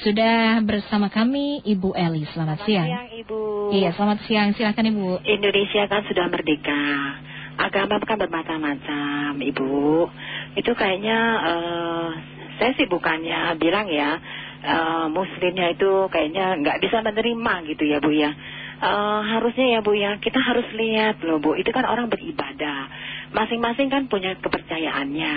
sudah bersama kami Ibu Eli. Selamat, selamat siang. siang Ibu. Iya, selamat siang. Silakan Ibu. Indonesia kan sudah merdeka. Agama kan bermacam-macam, Ibu. Itu kayaknya uh, saya sih bukannya bilang ya uh, Muslimnya itu kayaknya nggak bisa menerima gitu ya Bu ya. Uh, harusnya ya Bu ya kita harus lihat loh Bu. Itu kan orang beribadah. Masing-masing kan punya kepercayaannya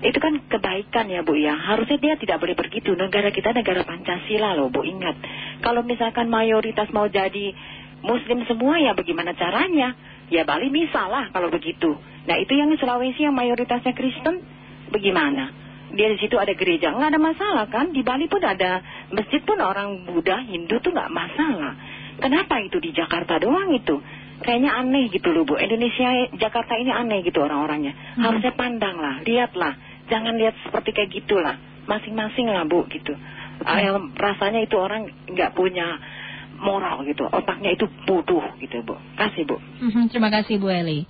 itu kan kebaikan ya Bu ya. Harusnya dia tidak boleh begitu. Negara kita negara Pancasila loh Bu, ingat. Kalau misalkan mayoritas mau jadi Muslim semua ya bagaimana caranya? Ya Bali bisa lah kalau begitu. Nah itu yang Sulawesi yang mayoritasnya Kristen, bagaimana? Dia di situ ada gereja, nggak ada masalah kan? Di Bali pun ada masjid pun orang Buddha, Hindu tuh nggak masalah. Kenapa itu di Jakarta doang itu? Kayaknya aneh gitu loh Bu. Indonesia, Jakarta ini aneh gitu orang-orangnya. Hmm. Harusnya pandang lah, lihatlah jangan lihat seperti kayak gitulah. Masing-masing lah bu gitu. Hmm. rasanya itu orang nggak punya moral gitu. Otaknya itu bodoh gitu bu. Kasih bu. Hmm, terima kasih bu Eli.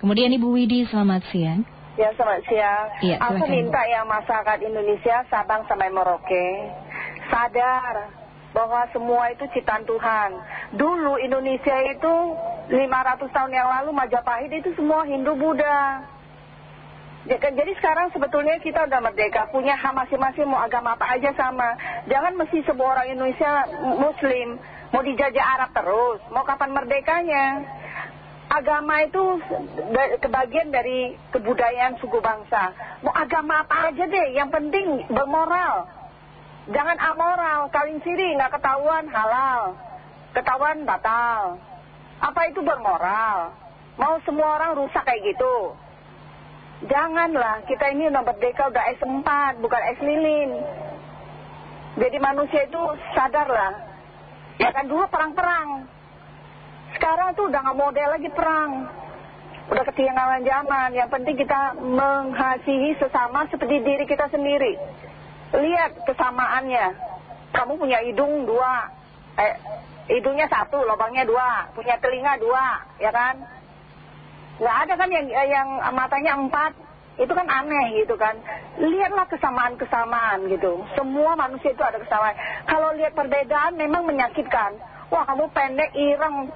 Kemudian ibu Widi selamat siang. Ya selamat siang. Ya, aku minta ya masyarakat Indonesia Sabang sampai Merauke sadar bahwa semua itu ciptaan Tuhan. Dulu Indonesia itu 500 tahun yang lalu Majapahit itu semua Hindu Buddha. Kan, jadi sekarang sebetulnya kita udah merdeka, punya hak masing-masing mau agama apa aja sama. Jangan mesti sebuah orang Indonesia Muslim mau dijajah Arab terus, mau kapan merdekanya. Agama itu kebagian dari kebudayaan suku bangsa. Mau agama apa aja deh, yang penting bermoral. Jangan amoral, kawin siri nggak ketahuan halal, ketahuan batal. Apa itu bermoral? Mau semua orang rusak kayak gitu. Janganlah, kita ini udah merdeka udah S4, bukan S lilin. Jadi manusia itu sadarlah. Ya kan dulu perang-perang. Sekarang tuh udah gak model lagi perang. Udah ketinggalan zaman. Yang penting kita mengasihi sesama seperti diri kita sendiri. Lihat kesamaannya. Kamu punya hidung dua. Eh, hidungnya satu, lubangnya dua. Punya telinga dua, ya kan? Nggak ada kan yang, yang matanya empat itu kan aneh gitu kan. Lihatlah kesamaan-kesamaan gitu. Semua manusia itu ada kesamaan. Kalau lihat perbedaan memang menyakitkan. Wah kamu pendek ireng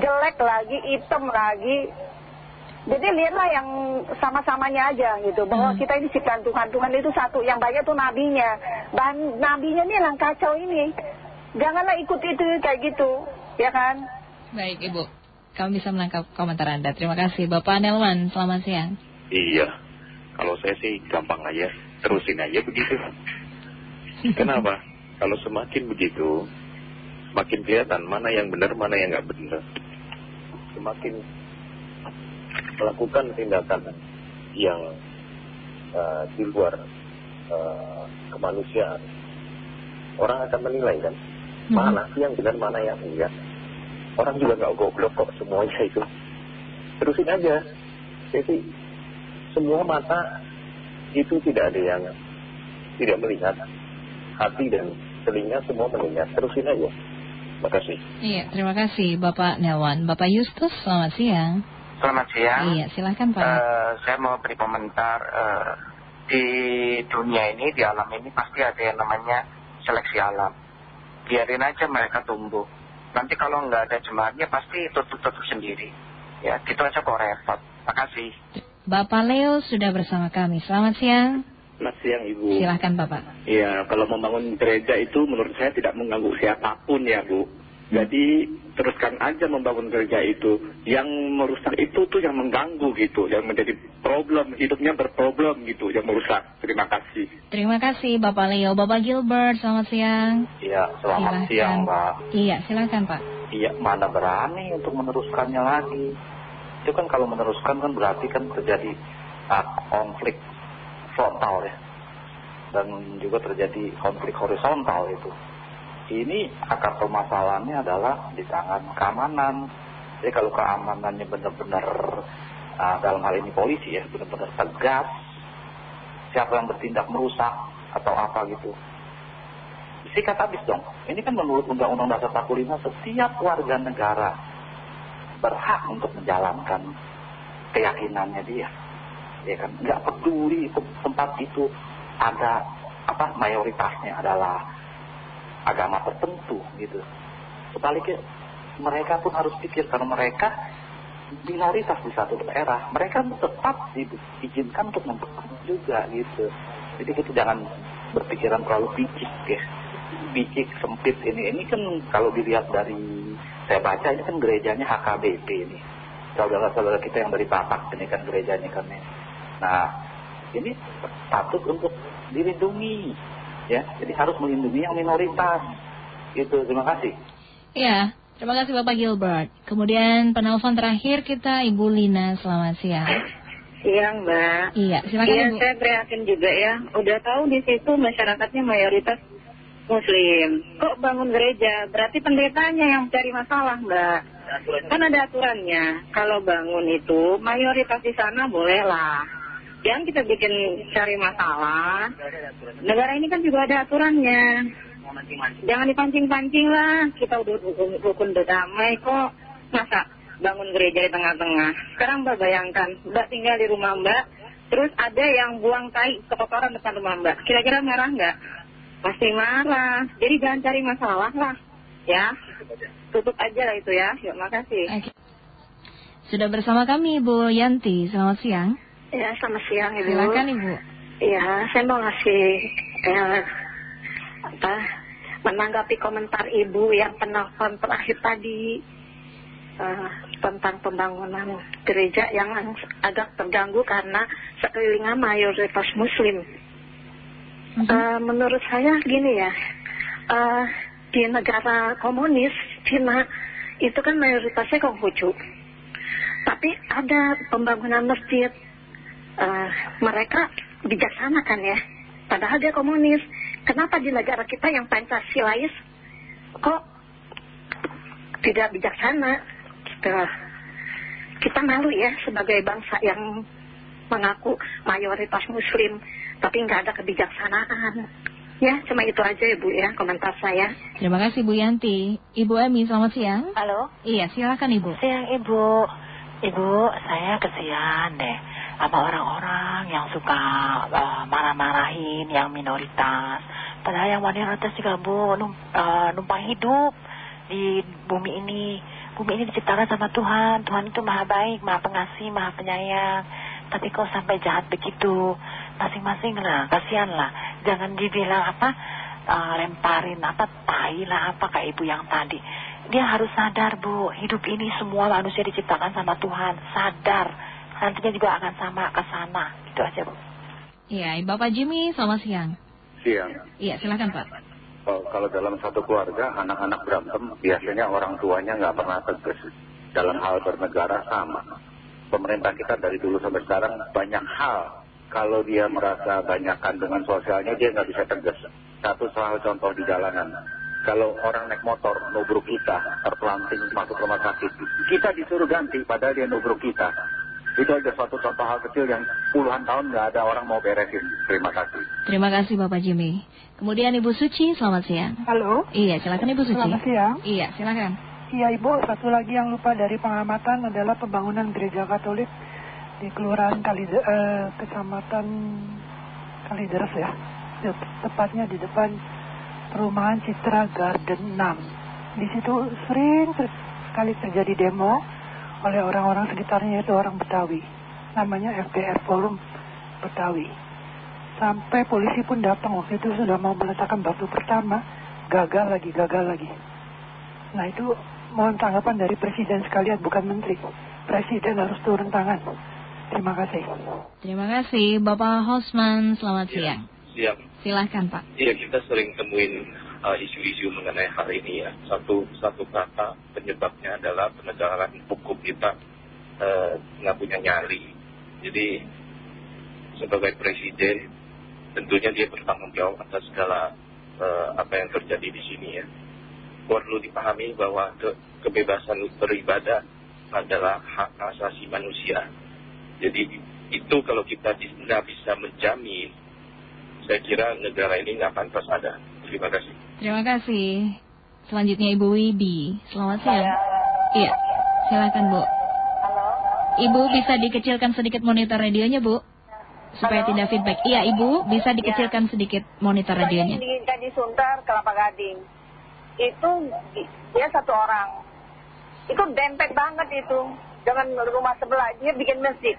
jelek lagi hitam lagi. Jadi lihatlah yang sama-samanya aja gitu bahwa hmm. kita ini ciptaan Tuhan. Tuhan itu satu yang banyak tuh nabinya. Dan nabinya ini yang kacau ini. Janganlah ikut itu kayak gitu ya kan? Baik ibu kami bisa menangkap komentar Anda. Terima kasih. Bapak Nelman, selamat siang. Iya, kalau saya sih gampang aja, terusin aja begitu. Kenapa? Kalau semakin begitu, semakin kelihatan mana yang benar, mana yang nggak benar. Semakin melakukan tindakan yang uh, di luar uh, kemanusiaan, orang akan menilai kan, hmm. mana sih yang benar, mana yang enggak orang juga nggak goblok kok semuanya itu. Terusin aja. Jadi semua mata itu tidak ada yang tidak melihat hati dan telinga semua mendengar. Terusin aja. Terima kasih. Iya terima kasih Bapak Nelwan. Bapak Yustus selamat siang. Selamat siang. Iya silahkan Pak. Uh, saya mau beri komentar uh, di dunia ini di alam ini pasti ada yang namanya seleksi alam. Biarin aja mereka tumbuh nanti kalau nggak ada jemaatnya pasti tutup-tutup sendiri. Ya, gitu aja kok repot. Makasih. Bapak Leo sudah bersama kami. Selamat siang. Selamat siang Ibu. Silahkan Bapak. Iya, kalau membangun gereja itu menurut saya tidak mengganggu siapa pun ya Bu. Jadi teruskan aja membangun gereja itu. Yang merusak itu tuh yang mengganggu gitu. Yang menjadi problem, hidupnya berproblem gitu. Yang merusak. Terima kasih. Terima kasih Bapak Leo. Bapak Gilbert, selamat siang. Iya, selamat siang Pak. Iya, silakan Pak. Iya, mana berani untuk meneruskannya lagi. Itu kan kalau meneruskan kan berarti kan terjadi uh, konflik frontal ya. Dan juga terjadi konflik horizontal itu ini akar permasalahannya adalah di tangan keamanan. Jadi kalau keamanannya benar-benar uh, dalam hal ini polisi ya, benar-benar tegas, siapa yang bertindak merusak atau apa gitu, sikat habis dong. Ini kan menurut Undang-Undang Dasar 45 setiap warga negara berhak untuk menjalankan keyakinannya dia. Ya kan, nggak peduli tempat itu ada apa mayoritasnya adalah agama tertentu gitu. Sebaliknya mereka pun harus pikir karena mereka minoritas di satu daerah, mereka tetap diizinkan untuk memperkembang juga gitu. Jadi kita jangan berpikiran terlalu picik ya. Picik, sempit ini. Ini kan kalau dilihat dari, saya baca ini kan gerejanya HKBP ini. Saudara-saudara kita yang dari Batak ini kan gerejanya kan ya. Nah, ini patut untuk dilindungi. Ya. Jadi harus melindungi yang minoritas. Gitu, terima kasih. Ya, terima kasih Bapak Gilbert. Kemudian penelpon terakhir kita Ibu Lina, selamat siang. Siang Mbak. Iya, silakan Iya, Ibu. saya prihatin juga ya. Udah tahu di situ masyarakatnya mayoritas Muslim. Kok bangun gereja? Berarti pendetanya yang cari masalah Mbak. Kan ada aturannya. Kalau bangun itu mayoritas di sana bolehlah. Jangan kita bikin cari masalah. Negara ini kan juga ada aturannya. Jangan dipancing-pancing lah. Kita udah rukun, rukun berdamai kok. Masa bangun gereja di tengah-tengah. Sekarang Mbak bayangkan, Mbak tinggal di rumah Mbak, terus ada yang buang tai kotoran depan rumah Mbak. Kira-kira marah nggak? Pasti marah. Jadi jangan cari masalah lah. Ya, tutup aja lah itu ya. Yuk, makasih. Sudah bersama kami Ibu Yanti, selamat siang. Ya, selamat siang Ibu. Silakan Ibu. Iya, saya mau ngasih eh, apa menanggapi komentar Ibu yang penelpon terakhir tadi eh, tentang pembangunan gereja yang agak terganggu karena sekelilingnya mayoritas Muslim. Eh, menurut saya gini ya, eh, di negara komunis Cina itu kan mayoritasnya Konghucu. Tapi ada pembangunan masjid, eh, mereka bijaksana kan ya. Padahal dia komunis. Kenapa di negara kita yang Pancasilais kok tidak bijaksana? Gitu. Kita malu ya sebagai bangsa yang mengaku mayoritas muslim, tapi nggak ada kebijaksanaan. Ya, cuma itu aja ya Bu ya komentar saya. Terima kasih Bu Yanti. Ibu Emi, selamat siang. Halo, Iya, silakan Ibu. siang Ibu. Ibu, saya kesian deh sama orang-orang yang suka eh, marah-marahin yang minoritas. Padahal yang minoritas juga Bu num, eh, numpang hidup di bumi ini. Bumi ini diciptakan sama Tuhan. Tuhan itu maha baik, maha pengasih, maha penyayang. Tapi kok sampai jahat begitu? Masing-masing lah, kasihan lah. Jangan dibilang apa, eh, lemparin apa, tai lah apa kayak ibu yang tadi. Dia harus sadar bu, hidup ini semua manusia diciptakan sama Tuhan. Sadar, nantinya juga akan sama ke sana. Itu aja bu. Iya, Bapak Jimmy, selamat siang. Siang. Iya, silakan Pak. Oh, kalau dalam satu keluarga, anak-anak berantem, biasanya orang tuanya nggak pernah tegas. Dalam hal bernegara sama. Pemerintah kita dari dulu sampai sekarang banyak hal. Kalau dia merasa banyakkan dengan sosialnya, dia nggak bisa tegas. Satu soal contoh di jalanan. Kalau orang naik motor, nubruk kita, terpelanting masuk rumah sakit. Kita disuruh ganti, padahal dia nubruk kita. Itu aja suatu contoh hal kecil yang puluhan tahun nggak ada orang mau beresin. Terima kasih. Terima kasih Bapak Jimmy. Kemudian Ibu Suci, selamat siang. Halo, Iya, silakan Ibu Suci. selamat siang. Iya, silakan. Iya Ibu, satu lagi yang lupa dari pengamatan adalah pembangunan gereja Katolik di Kelurahan Kali, eh, Kecamatan Kalideres ya. Tep- Tepatnya di depan perumahan Citra Garden 6. Di situ sering sekali terjadi demo oleh orang-orang sekitarnya yaitu orang Betawi. Namanya FDR Forum Betawi. Sampai polisi pun datang waktu itu sudah mau meletakkan batu pertama, gagal lagi, gagal lagi. Nah itu mohon tanggapan dari Presiden sekalian, bukan Menteri. Presiden harus turun tangan. Terima kasih. Terima kasih Bapak Hosman, selamat Iya. siang. Siap. Silakan Pak. Iya kita sering temuin isu-isu mengenai hal ini ya. Satu satu kata penyebabnya adalah penegakan hukum kita uh, nggak punya nyali. Jadi sebagai presiden tentunya dia bertanggung jawab atas segala uh, apa yang terjadi di sini ya. Perlu dipahami bahwa ke- kebebasan beribadah adalah hak asasi manusia. Jadi itu kalau kita nggak bisa menjamin saya kira negara ini nggak pantas ada. Terima kasih. Terima kasih. Selanjutnya Ibu Wibi, selamat siang. Iya, silakan Bu. Ibu bisa dikecilkan sedikit monitor radionya Bu. supaya Halo? tidak feedback. Iya Ibu, bisa dikecilkan sedikit monitor radionya. di, di Sunter, Kelapa Gading. Itu di- dia satu orang. Itu dempet banget itu dengan rumah sebelah. Dia bikin masjid.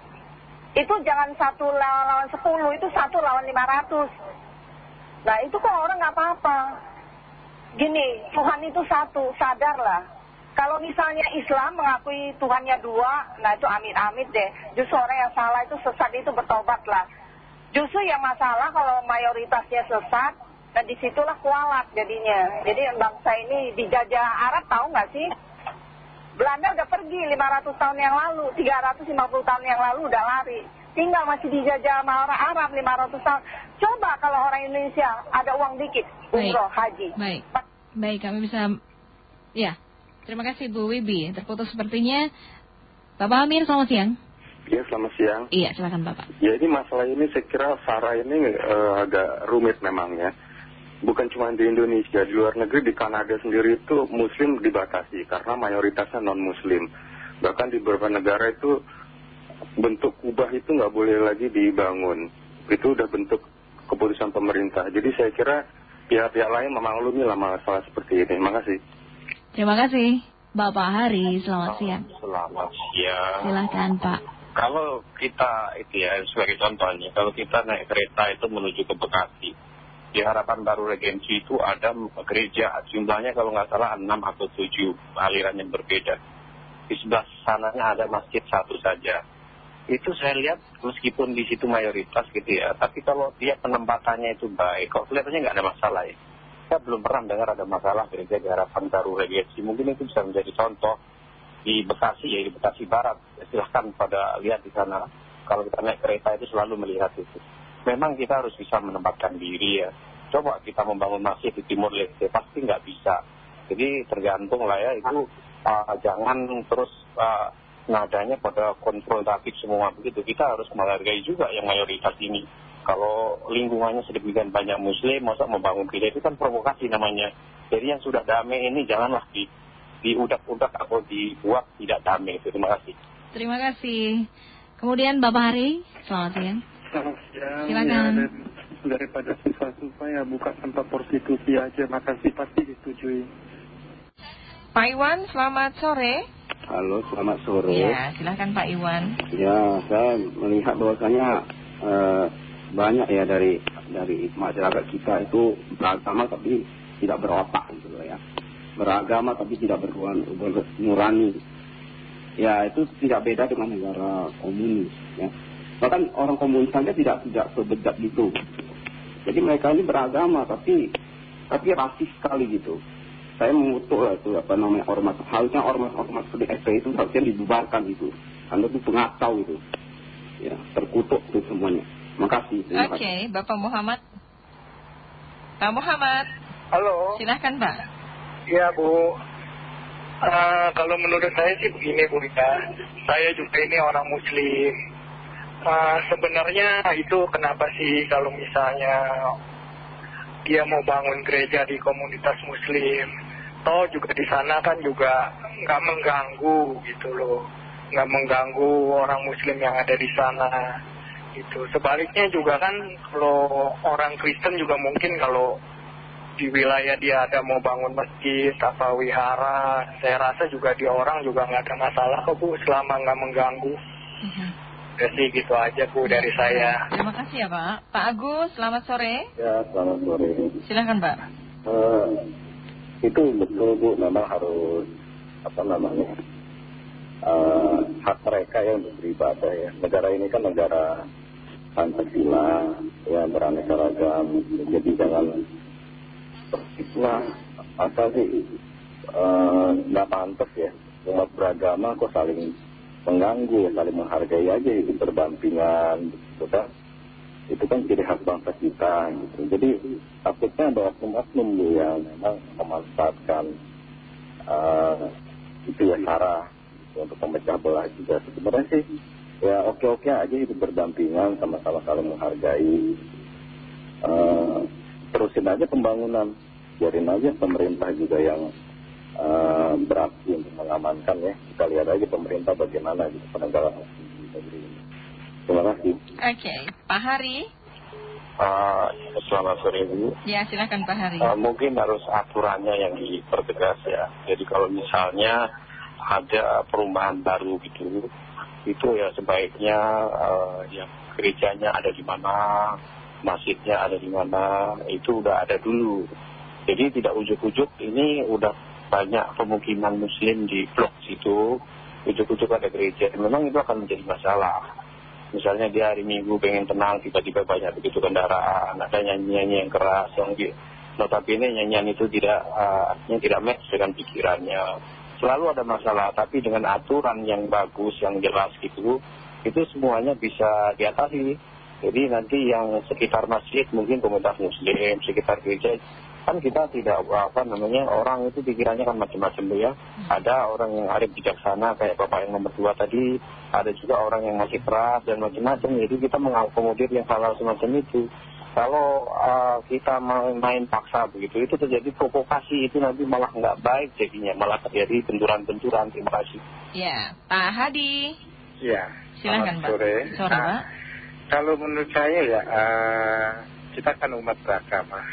Itu jangan satu lawan, lawan sepuluh, itu satu lawan lima ratus. Nah itu kok orang nggak apa-apa. Gini, Tuhan itu satu, sadarlah. Kalau misalnya Islam mengakui Tuhannya dua, nah itu amit-amit deh. Justru orang yang salah itu sesat itu bertobatlah. Justru yang masalah kalau mayoritasnya sesat, dan di situlah kualat jadinya. Jadi bangsa ini dijajah Arab tahu nggak sih? Belanda udah pergi 500 tahun yang lalu, 350 tahun yang lalu udah lari. Tinggal masih dijajah sama orang Arab 500 tahun. Coba kalau orang Indonesia ada uang dikit, umroh, haji. Baik. Baik, kami bisa Ya. Terima kasih Bu Wibi. Terputus sepertinya. Bapak Amir, selamat siang. Ya, selamat siang. Iya, silakan Bapak. Ya, ini masalah ini saya kira Sarah ini eh, agak rumit memang ya. Bukan cuma di Indonesia, di luar negeri, di Kanada sendiri itu Muslim dibatasi karena mayoritasnya non-Muslim. Bahkan di beberapa negara itu bentuk kubah itu nggak boleh lagi dibangun. Itu udah bentuk keputusan pemerintah. Jadi saya kira pihak-pihak lain memaklumi lah masalah seperti ini. Terima kasih. Terima kasih. Bapak Hari, selamat siang. Selamat siang. Silakan Pak. Kalau kita itu ya sebagai contohnya, kalau kita naik kereta itu menuju ke Bekasi, di harapan baru Regensi itu ada gereja, jumlahnya kalau nggak salah 6 atau 7 aliran yang berbeda. Di sebelah sananya ada masjid satu saja. Itu saya lihat meskipun di situ mayoritas gitu ya, tapi kalau dia penempatannya itu baik, kok kelihatannya nggak ada masalah ya. Saya belum pernah dengar ada masalah gereja di harapan baru Regensi. Mungkin itu bisa menjadi contoh di Bekasi ya di Bekasi Barat. Ya, silahkan pada lihat di sana. Kalau kita naik kereta itu selalu melihat itu. Memang kita harus bisa menempatkan diri ya. Coba kita membangun masjid di Timur Leste pasti nggak bisa. Jadi tergantung lah ya itu uh, jangan terus uh, nadanya pada konfrontatif semua begitu kita harus menghargai juga yang mayoritas ini kalau lingkungannya sedemikian banyak muslim masa membangun gereja itu kan provokasi namanya jadi yang sudah damai ini janganlah di diudak-udak atau dibuat tidak damai. Terima kasih. Terima kasih. Kemudian Bapak Hari, selamat siang. Selamat siang. Silakan. Ya, dar- daripada susah-susah ya buka tempat prostitusi aja. Makasih pasti disetujui. Pak Iwan, selamat sore. Halo, selamat sore. Ya, silahkan Pak Iwan. Ya, saya melihat bahwasanya eh, banyak ya dari dari masyarakat kita itu beragama tapi tidak berotak gitu loh ya. Beragama tapi tidak beruan, nurani. Ya, itu tidak beda dengan negara komunis ya. Bahkan orang komunis saja tidak tidak sebejat gitu. Jadi mereka ini beragama tapi tapi rasis sekali gitu. Saya mengutuk lah itu apa namanya ormas. Harusnya ormas-ormas seperti FPI itu harusnya dibubarkan itu. Anda itu pengacau itu. Ya, terkutuk itu semuanya. Makasih. Oke. Bapak Muhammad. Pak Muhammad. Halo. Silahkan Pak. Ya Bu, Eh, kalau menurut saya sih begini Bu Rita, saya juga ini orang Muslim. Eh, sebenarnya itu kenapa sih kalau misalnya dia mau bangun gereja di komunitas Muslim, toh juga di sana kan juga nggak mengganggu gitu loh, nggak mengganggu orang Muslim yang ada di sana. Gitu. Sebaliknya juga kan kalau orang Kristen juga mungkin kalau di wilayah dia ada mau bangun masjid apa wihara saya rasa juga di orang juga nggak ada masalah kok bu selama nggak mengganggu ya sih gitu aja bu dari saya Terima kasih ya Pak. Pak Agus, selamat sore. Ya, selamat sore. Silahkan Pak. Eh, itu betul Bu, memang harus apa namanya eh, hak mereka ya untuk beribadah ya. Negara ini kan negara Pancasila ya beraneka ragam. Jadi jangan itulah apa sih eh, nggak pantas ya umat beragama kok saling mengganggu saling menghargai aja itu berdampingan gitu kan itu kan jadi hak bangsa kita gitu. Jadi takutnya ada oknum-oknum yang memang memanfaatkan eh, itu ya cara gitu, untuk memecah belah juga. Sebenarnya sih ya oke-oke aja itu berdampingan sama-sama saling menghargai. Eh, terusin aja pembangunan, biarin aja pemerintah juga yang eh, beraksi untuk mengamankan ya. Kita lihat aja pemerintah bagaimana gitu penegakan hukum di ini. Terima kasih. Oke, Pak Hari. Uh, selamat sore Bu. Ya, silakan Pak Hari. Uh, mungkin harus aturannya yang dipertegas ya. Jadi kalau misalnya ada perumahan baru gitu, itu ya sebaiknya uh, yang gerejanya ada di mana, masjidnya ada di mana, itu udah ada dulu. Jadi tidak ujuk-ujuk ini udah banyak pemukiman muslim di blok situ, ujuk-ujuk ada gereja. Memang itu akan menjadi masalah. Misalnya dia hari Minggu pengen tenang, tiba-tiba banyak begitu kendaraan, ada nyanyi-nyanyi yang keras, yang di, notabene nyanyian itu tidak, uh, artinya tidak match dengan pikirannya. Selalu ada masalah, tapi dengan aturan yang bagus, yang jelas gitu, itu semuanya bisa diatasi. Jadi nanti yang sekitar masjid mungkin komunitas muslim, sekitar gereja, kan kita tidak apa namanya orang itu pikirannya kan macam-macam ya. Ada orang yang arif bijaksana kayak bapak yang nomor dua tadi, ada juga orang yang masih keras dan macam-macam. Jadi kita mengakomodir yang salah semacam itu. Kalau uh, kita main, main paksa begitu, itu terjadi provokasi itu nanti malah nggak baik jadinya, malah terjadi benturan-benturan. Terima kasih. Ya, Pak Hadi. Ya. Silakan Pak. Sore. Sore Nah, Pak. Kalau menurut saya ya, uh, kita kan umat beragama.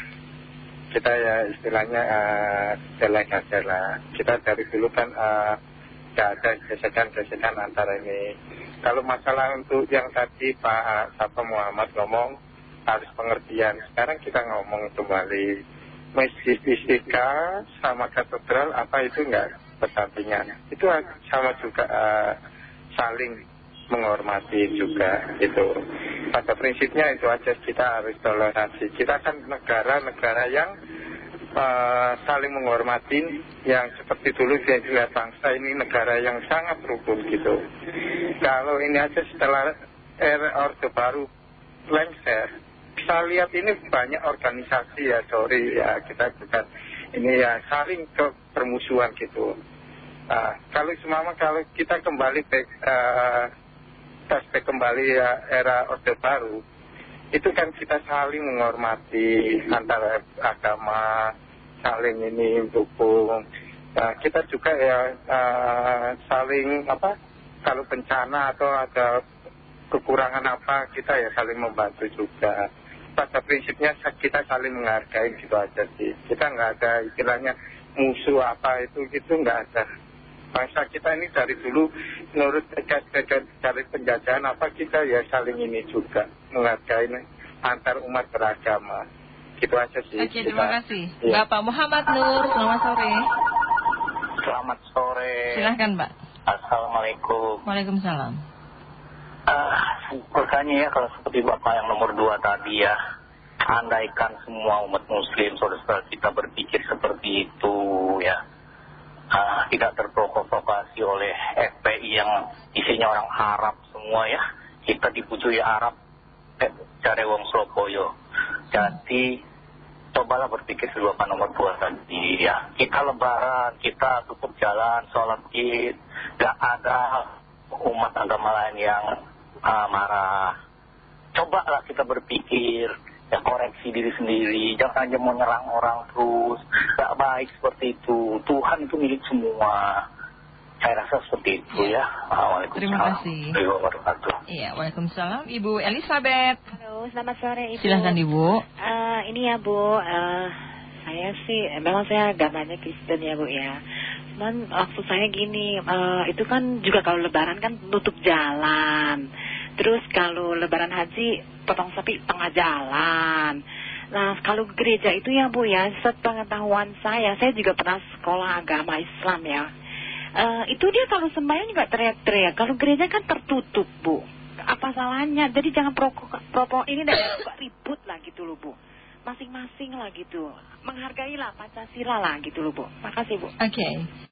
Kita ya istilahnya uh, jelek aja lah. Kita dari dulu kan uh, ada gesekan-gesekan antara ini. Kalau masalah untuk yang tadi Pak Sapa Muhammad ngomong harus pengertian. Sekarang kita ngomong kembali masjid istiqlal sama katedral apa itu enggak bersampingan. Itu sama juga saling menghormati juga gitu. Pada prinsipnya itu aja kita harus toleransi. Kita kan negara-negara yang uh, saling menghormati yang seperti dulu saya lihat bangsa ini negara yang sangat rukun gitu. Kalau ini aja setelah era Orde Baru lengser, kita lihat ini banyak organisasi ya, sorry ya kita bukan ini ya saling ke permusuhan gitu. Nah, kalau semama kalau kita kembali ke uh, flashback kembali ya era Orde Baru, itu kan kita saling menghormati antara agama, saling ini dukung. Nah, kita juga ya uh, saling apa? Kalau bencana atau ada kekurangan apa, kita ya saling membantu juga. Pada prinsipnya kita saling menghargai gitu aja sih. Kita nggak ada istilahnya musuh apa itu gitu nggak ada bangsa kita ini dari dulu menurut dari penjajahan apa kita ya saling ini juga menghargai antar umat beragama gitu aja sih Oke terima kasih Ya. Bapak Muhammad Nur selamat sore Selamat sore. Silahkan Pak Assalamualaikum. Waalaikumsalam Ah, Makanya ya kalau seperti Bapak yang nomor dua tadi ya, andaikan semua umat muslim, saudara-saudara kita berpikir seperti itu ya, tidak terprovokasi oleh FPI yang isinya orang Arab semua ya, kita dipujui Arab, eh, cari wong. Jadi cobalah berpikir Bapak nomor dua tadi ya, kita lebaran, kita tutup jalan, sholat id, gak ada umat agama lain yang ah, marah. Cobalah kita berpikir, ya koreksi diri sendiri, jangan hanya menyerang orang terus, gak baik seperti itu. Tuhan itu milik semua. Saya rasa seperti itu ya. Assalamualaikum Terima kasih. Iya Waalaikumsalam Ibu Elizabeth Halo, selamat sore Ibu. Silahkan Ibu Eh, ini ya Bu, eh, saya sih, eh, memang saya agamanya Kristen ya Bu ya. Cuman maksud saya gini, eh, itu kan juga kalau lebaran kan tutup jalan. Terus kalau lebaran haji potong sapi tengah jalan. Nah kalau gereja itu ya Bu ya, sepengetahuan saya, saya juga pernah sekolah agama Islam ya. Eh, itu dia kalau sembahyang juga teriak-teriak. Kalau gereja kan tertutup Bu. Apa salahnya? Jadi jangan provo, provo ini dan juga ribut lah gitu loh Bu. Masing-masing lah gitu. Menghargailah Pancasila lah gitu loh Bu. Makasih Bu. Oke